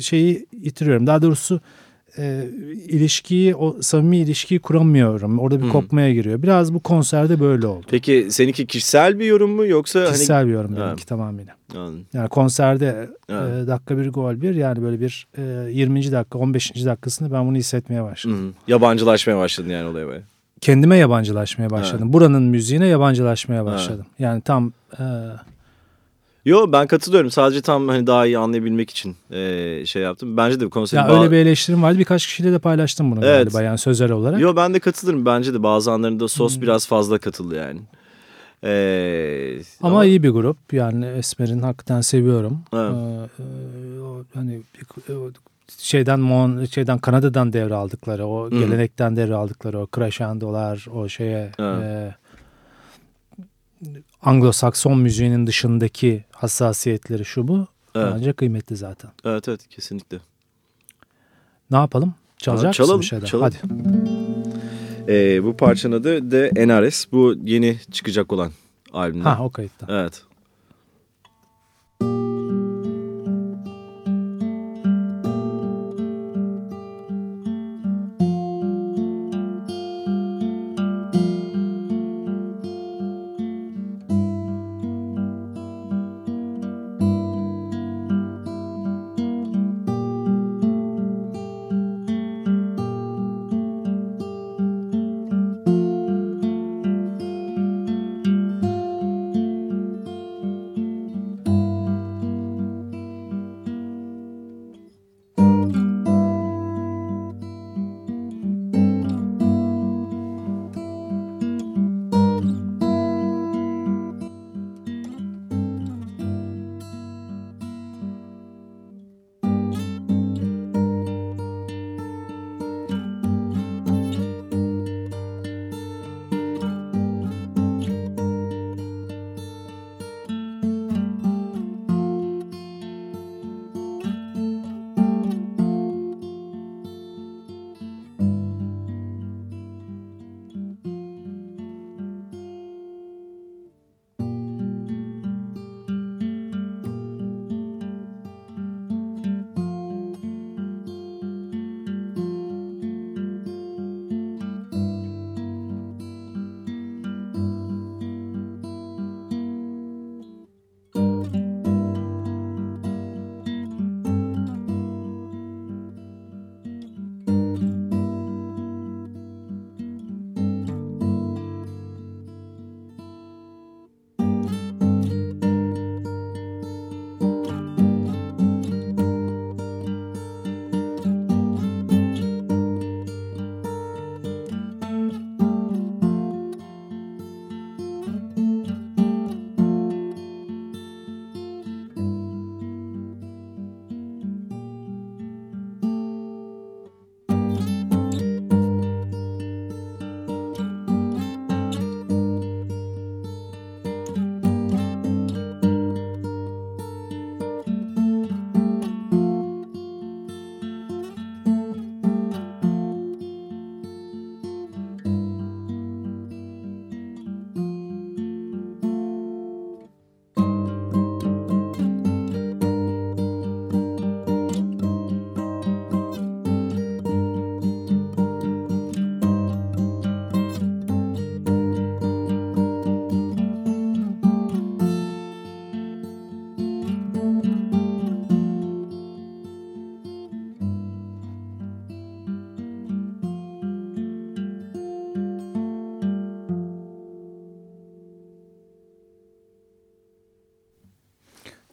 şeyi yitiriyorum. Daha doğrusu e, ilişkiyi, o samimi ilişkiyi kuramıyorum. Orada bir Hı hı. kopmaya giriyor. Biraz bu konserde böyle oldu. Peki seninki kişisel bir yorum mu yoksa Kişisel bir yorum benimki tamamıyla. hani Anladım. Yani konserde Evet. e, dakika bir gol bir yani böyle bir e, 20. dakika 15. dakikasında ben bunu hissetmeye başladım. Hı hı. Yabancılaşmaya başladın yani olaya böyle. Kendime yabancılaşmaya başladım. Buranın müziğine yabancılaşmaya başladım. Yani tam e, Yo ben katılıyorum. Sadece tam hani daha iyi anlayabilmek için eee, şey yaptım. Bence de bu konserin ya öyle bir eleştirim vardı. Birkaç kişiyle de paylaştım bunu Evet. galiba yani sözel olarak. Yo ben de katılırım. Bence de bazı anlarında sos Hmm. biraz fazla katıldı yani. Eee, Ama, iyi bir grup. Yani Esmer'in hakikaten seviyorum. Evet. Ee, e, hani o şeyden Mon şeyden Kanada'dan devraldıkları o Hı. gelenekten devraldıkları o crescendolar o şeye Evet. e, Anglo-Sakson müziğinin dışındaki hassasiyetleri şu bu Evet. bence kıymetli zaten. evet evet kesinlikle. Ne yapalım? Çalacak Ha, çalalım, mısın bir çalalım. Hadi. Eee, bu parçanın adı de Enares. Bu yeni çıkacak olan albümden. Ha o kayıtta. Evet.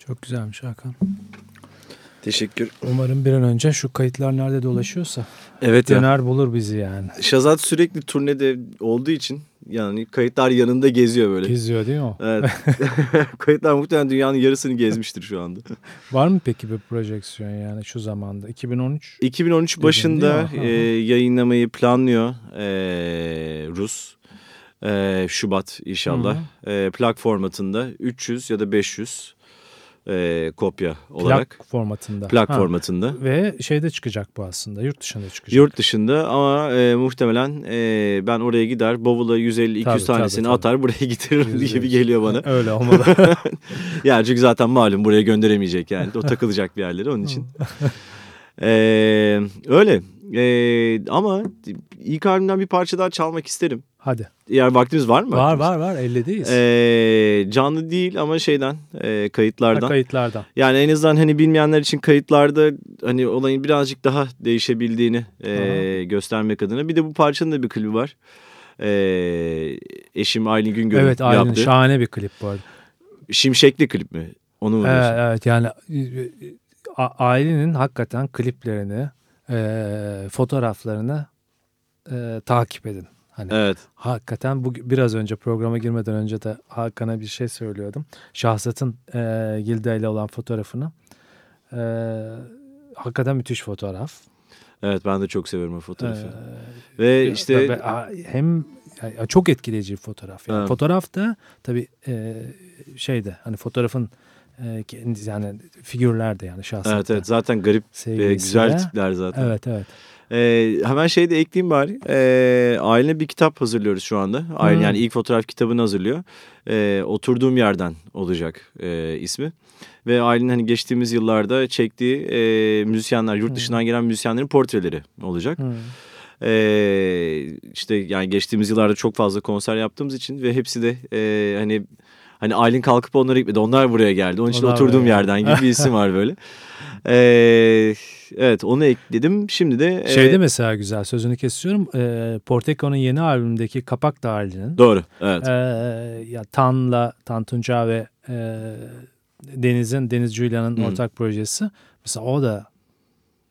Çok güzelmiş Hakan. Teşekkür. Umarım bir an önce şu kayıtlar nerede dolaşıyorsa Evet ya. döner bulur bizi yani. Şazat sürekli turnede olduğu için yani kayıtlar yanında geziyor böyle. Geziyor değil mi o? Evet. kayıtlar muhtemelen dünyanın yarısını gezmiştir şu anda. Var mı peki bir projeksiyon yani şu zamanda? 2013 2013 Dedin başında e, yayınlamayı planlıyor e, Rus. Ee, Şubat inşallah. Ee, plak formatında 300 ya da 500 e, kopya olarak. Plak formatında. Plak Ha. formatında. Ve şeyde çıkacak bu aslında. Yurt dışında çıkacak. Yurt dışında ama e, muhtemelen e, ben oraya gider bavula 150-200 Tabii, tanesini tabii, atar buraya getiririm gibi geliyor bana. Öyle olmalı. yani çünkü zaten malum buraya gönderemeyecek yani. O takılacak bir yerlere onun için. Ee, öyle. Ee, ama ilk albümden bir parça daha çalmak isterim. Hadi. Eğer vaktimiz var mı? Var var var 50'deyiz. Ee, canlı değil ama şeyden e, kayıtlardan. Kayıtlardan. Yani en azından hani bilmeyenler için kayıtlarda hani olayın birazcık daha değişebildiğini e, göstermek adına. Bir de bu parçanın da bir klibi var. E, eşim Aylin Güngör'ün Evet Aylin yaptığı. şahane bir klip arada. Şimşekli klip mi? Onu mu Evet, diyorsun? evet yani e, A- Aylin'in hakikaten kliplerini, e, fotoğraflarını e, takip edin. Hani Evet. hakikaten bu biraz önce programa girmeden önce de Hakan'a bir şey söylüyordum. Şahsat'ın e, Gilda ile olan fotoğrafını. E, hakikaten müthiş fotoğraf. Evet ben de çok severim o fotoğrafı. E, Ve işte hem yani çok etkileyici bir fotoğraf. Yani Evet. Fotoğraf da tabii e, şeyde hani fotoğrafın kendi yani figürler de yani şahsen. evet evet zaten garip ve sevgilisiyle. güzel tipler zaten. Evet evet. Ee, hemen şey de ekleyeyim bari. Ee, Aylin'e bir kitap hazırlıyoruz şu anda. Aylin Hı. yani ilk fotoğraf kitabını hazırlıyor. Ee, Oturduğum yerden olacak e, ismi. Ve Aylin hani geçtiğimiz yıllarda çektiği e, müzisyenler, yurt dışından gelen müzisyenlerin portreleri olacak. Hı. Ee, işte yani geçtiğimiz yıllarda çok fazla konser yaptığımız için ve hepsi de e, hani hani Aylin kalkıp onlara gitmedi. Onlar buraya geldi. Onun için Onlar oturduğum buraya yerden gibi bir isim var böyle. Ee, evet onu ekledim. Şimdi de e, Şeyde mesela güzel sözünü kesiyorum. E, Porteco'nun yeni albümündeki kapak da Aylin'in. doğru. Evet. E, ya Tan'la Tan Tunca ve e, Deniz'in Deniz Julia'nın ortak projesi. Mesela o da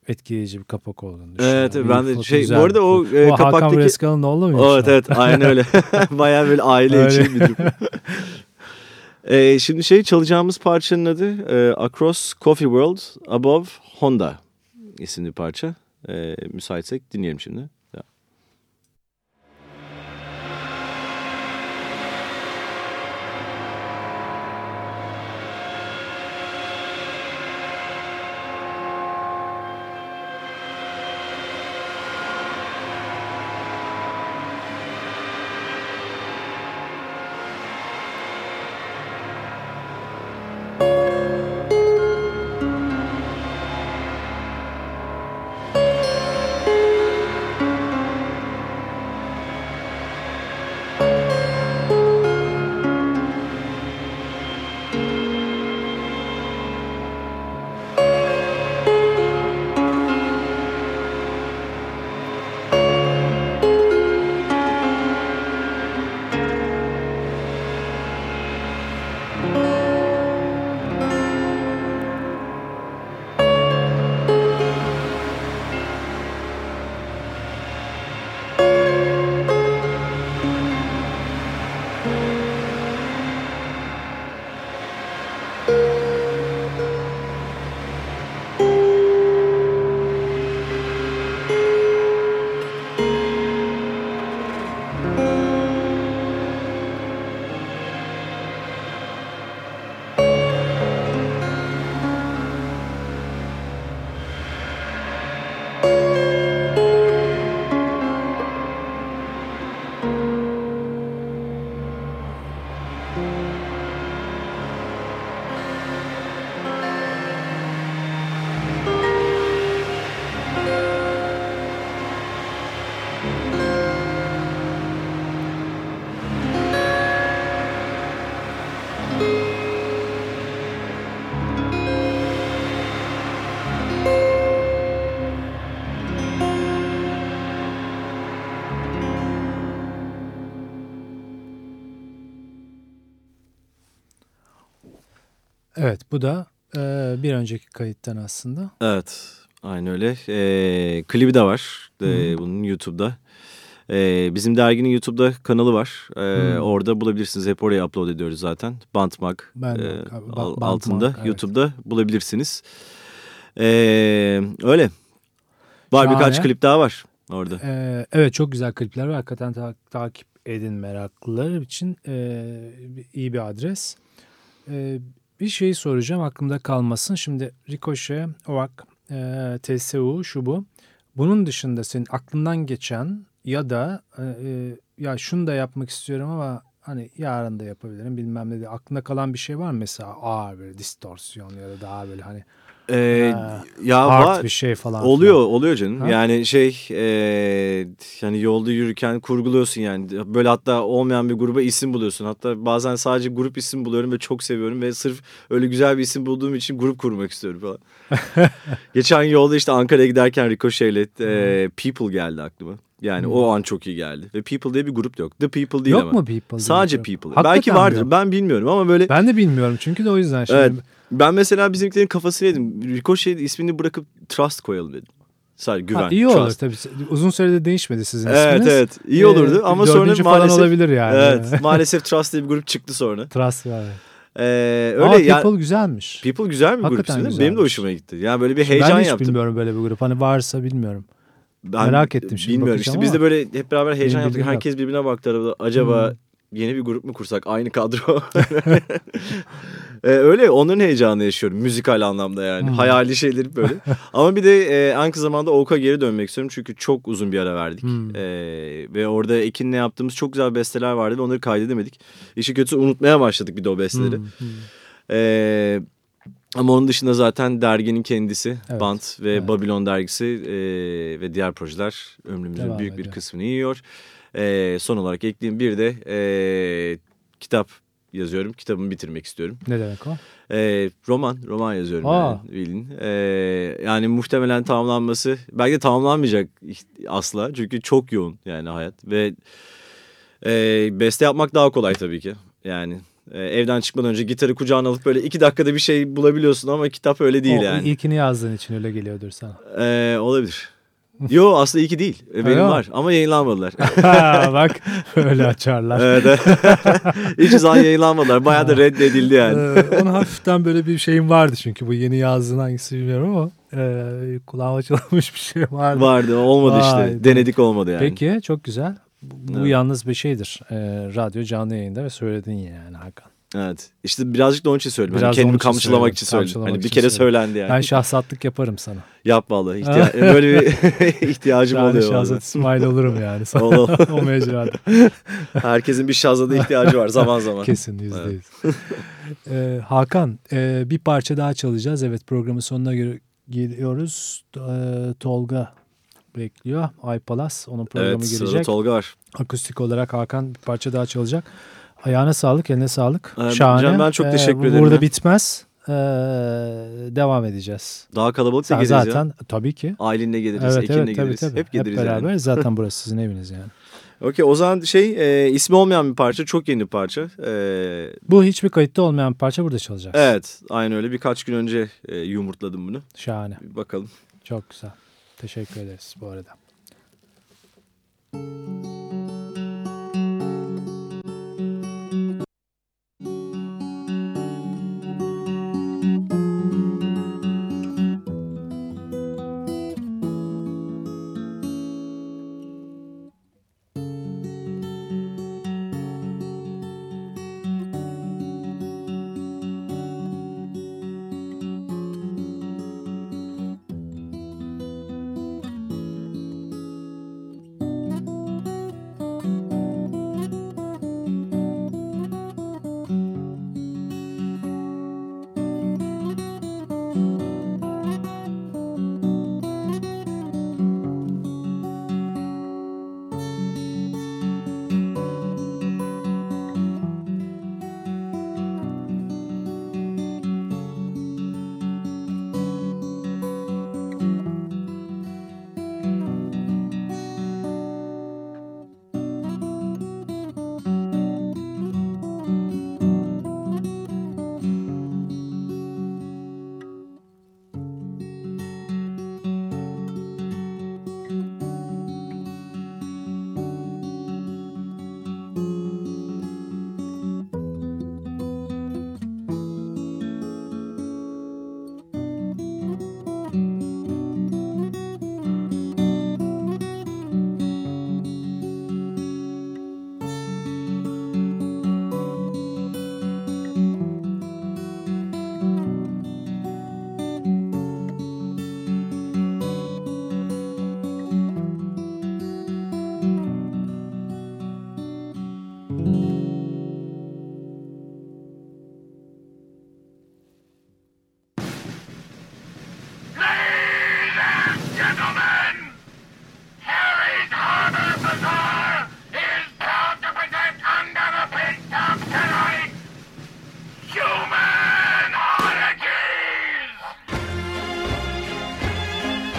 etkileyici bir kapak olduğunu düşünüyorum. Evet, Bir ben de şey güzel bu arada o, foto. e, o Hakan kapaktaki Vreskal'ın oğlu muymuş? Evet o? evet aynen öyle. Bayağı böyle aile için bir durum. Ee, şimdi şey çalacağımız parçanın adı e, Across Coffee World Above Honda isimli parça. Ee, müsaitsek dinleyelim şimdi. Ya. Evet bu da e, bir önceki kayıttan aslında. Evet aynen öyle. Ee, klibi de var Hı. bunun YouTube'da. Ee, bizim derginin YouTube'da kanalı var. Hı. orada bulabilirsiniz. Hep oraya upload ediyoruz zaten. Bantmag e, ba- al- Bantmag, altında evet. YouTube'da bulabilirsiniz. Ee, öyle. Var birkaç Şahane. klip daha var orada. E, evet çok güzel klipler var. Hakikaten ta- takip edin meraklılar için e, iyi bir adres. E, bir şey soracağım aklımda kalmasın. Şimdi Ricochet, OAK, e, TSU şu bu. Bunun dışında senin aklından geçen ya da e, e, ya şunu da yapmak istiyorum ama hani yarın da yapabilirim bilmem ne de aklında kalan bir şey var mı mesela ağır böyle distorsiyon ya da daha böyle hani Ee, Ha, ya var. bir şey falan. Oluyor, filan. oluyor canım. Ha? Yani şey, e, yani yolda yürürken kurguluyorsun yani. Böyle hatta olmayan bir gruba isim buluyorsun. Hatta bazen sadece grup isim buluyorum ve çok seviyorum ve sırf öyle güzel bir isim bulduğum için grup kurmak istiyorum falan. Geçen yolda işte Ankara'ya giderken Ricochet'le e, People geldi aklıma. Yani Hmm. o an çok iyi geldi. Ve People diye bir grup yok. The People değil Yok ama. mu People? Sadece? People. Hakikaten Belki vardır. Ben bilmiyorum ama böyle Ben de bilmiyorum çünkü de o yüzden şimdi. Evet. Ben mesela bizimkilerin kafasını yedim. Ricochet ismini bırakıp Trust koyalım dedim. Sadece güven. Ha, iyi olur trust. tabii. Uzun sürede değişmedi sizin Evet isminiz. evet iyi olurdu Ee, ama sonra dördüncü falan maalesef olabilir yani. evet maalesef Trust diye bir grup çıktı sonra. Trust var. evet. Ee, Öyle Ama yani People güzelmiş. People güzel bir grup Hakikaten mi? Benim de hoşuma gitti. Yani böyle bir ben heyecan de hiç yaptım. bilmiyorum böyle bir grup. Hani varsa bilmiyorum. Ben Merak ettim şimdi Bilmiyorum işte biz de ama böyle hep beraber heyecan yaptık. Herkes birbirine baktı. Acaba Hmm. yeni bir grup mu kursak aynı kadro? Ee, öyle onların heyecanını yaşıyorum müzikal anlamda yani. Hmm. Hayali şeyleri böyle. Ama bir de e, kısa zamanda Oak'a geri dönmek istiyorum. Çünkü çok uzun bir ara verdik. Hmm. Ee, ve orada Ekin'le yaptığımız çok güzel besteler vardı ve onları kaydedemedik. İşi kötü unutmaya başladık bir de o besteleri. Hmm, hmm. Ee, ama onun dışında zaten derginin kendisi, Evet, Bant ve evet. Babylon dergisi e, ve diğer projeler ömrümüzün Devam büyük bir ediyor. kısmını yiyor. E, son olarak ekleyeyim bir de e, kitap yazıyorum. Kitabımı bitirmek istiyorum. Ne demek o? E, roman, roman yazıyorum Aa. yani bilin. E, yani muhtemelen tamamlanması belki de tamamlanmayacak asla. Çünkü çok yoğun yani hayat ve e, beste yapmak daha kolay tabii ki. Yani e, evden çıkmadan önce gitarı kucağına alıp böyle iki dakikada bir şey bulabiliyorsun ama kitap öyle değil o, yani. İlkini yazdığın için öyle geliyordur sana. E, olabilir. Yo aslında iki değil. E, benim mi? var ama yayınlanmadılar. Ha, Bak öyle açarlar. evet. Hiçbir zaman yayınlanmadılar. Bayağı da reddedildi yani. Ee, onun hafiften böyle bir şeyim vardı çünkü bu yeni yazdığın hangisi bilmiyorum ama e, kulağıma çalınmış bir şey vardı. Vardı olmadı Vay, işte. Denedik olmadı yani. Peki çok güzel. Bu, bu Evet. yalnız bir şeydir. E, radyo canlı yayında ve söyledin yani Hakan. Evet. İşte birazcık da onun için söyledim. Hani Biraz da kendimi kamçılamak için söyledim. kamçılamak Hani bir kere söyledim. söylendi yani. Ben şahsatlık yaparım sana. Yap vallahi. İhtiya- böyle bir ihtiyacım Yani oluyor. şahsat bazen. İsmail olurum yani. sana o mecrada. Herkesin bir şahzada ihtiyacı var zaman zaman. Kesin yüzde yüz. Ee, Hakan e, bir parça daha çalacağız. Evet programın sonuna geliyoruz. Ee, Tolga bekliyor. Ay Palas onun programı Evet gelecek. Tolga var. Akustik olarak Hakan bir parça daha çalacak. Ayağına sağlık, eline sağlık. Ee, Şahane. Can, ben çok Ee, teşekkür ederim Burada ya. bitmez. Ee, devam edeceğiz. Daha kalabalık da Sen geliriz zaten ya. tabii ki. Ailenle geliriz, Evet Ekin'le evet tabii geliriz. tabii. Hep geliriz beraber. yani. Zaten burası sizin eviniz yani. Okey o zaman şey e, ismi olmayan bir parça. Çok yeni bir parça. E, Bu hiçbir kayıtta olmayan bir parça burada çalacak. evet aynı öyle. Birkaç gün önce e, yumurtladım bunu. Şahane. Bir bakalım. Çok güzel. Teşekkür ederiz bu arada. Thank